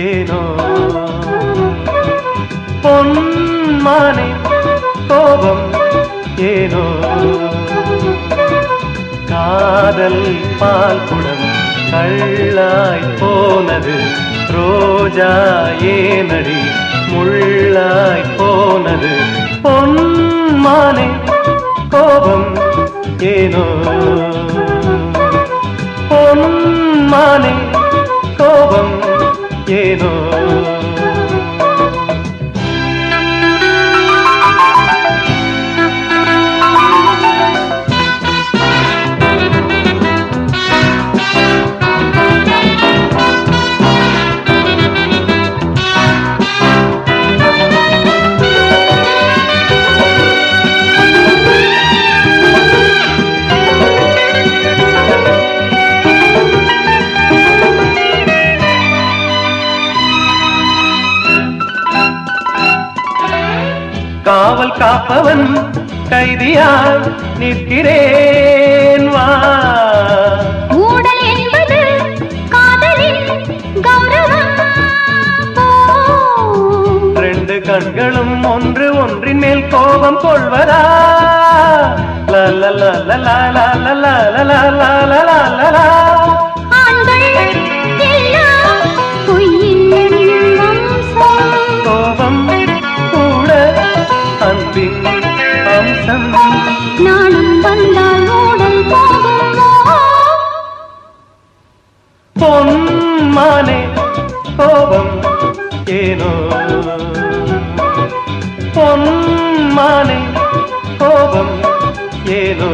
ஏனோ பொன்மானை கோபம் ஏனோ? காதல் பால் குடம் கள்ளாய் போனது ரோஜா ஏனடி முள்ளாய் போனது பொன்மானை கோபம் ஏனோ? பொன்மானை காவல் காப்பவன் கைதியால் நிற்கிறேன் வா. ஊடல் கண்களும் ஒன்று ஒன்றின் மேல் கோபம் கொள்வதா? லல லல லல வேண்டாம் நாளும் வந்தால் ஓடல் பொன்மானே கோபம் ஏனோ? பொன்மானே கோபம் ஏனோ?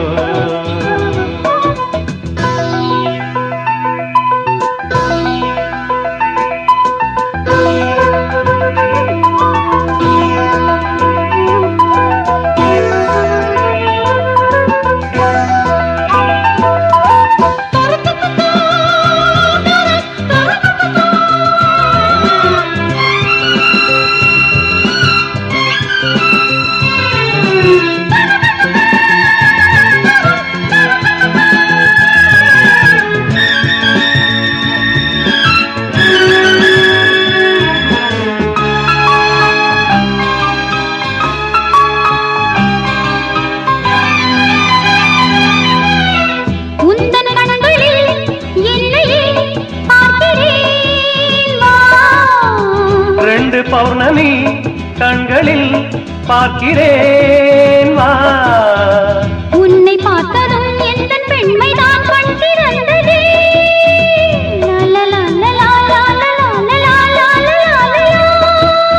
பௌர்ணமி கண்களில் பார்க்கிறேன் வா. உன்னை பார்த்ததும் எந்த பெண்மைதான் கண்கிறந்தது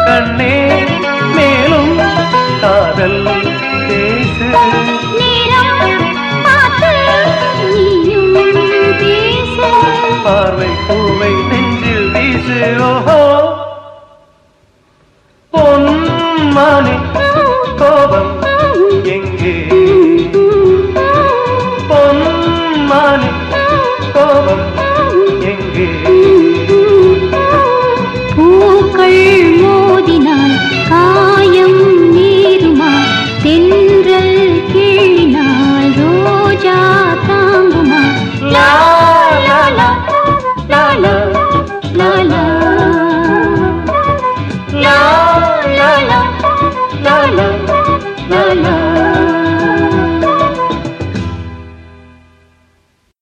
கண்ணே மேலும் காதல் பேசு. பார்வை பூவை நெஞ்சில் வீசு. ஓஹோ. மானே கோபம் எங்கே? பொன் மானே கோபம் எங்கே? பூக்கள் மோதினால்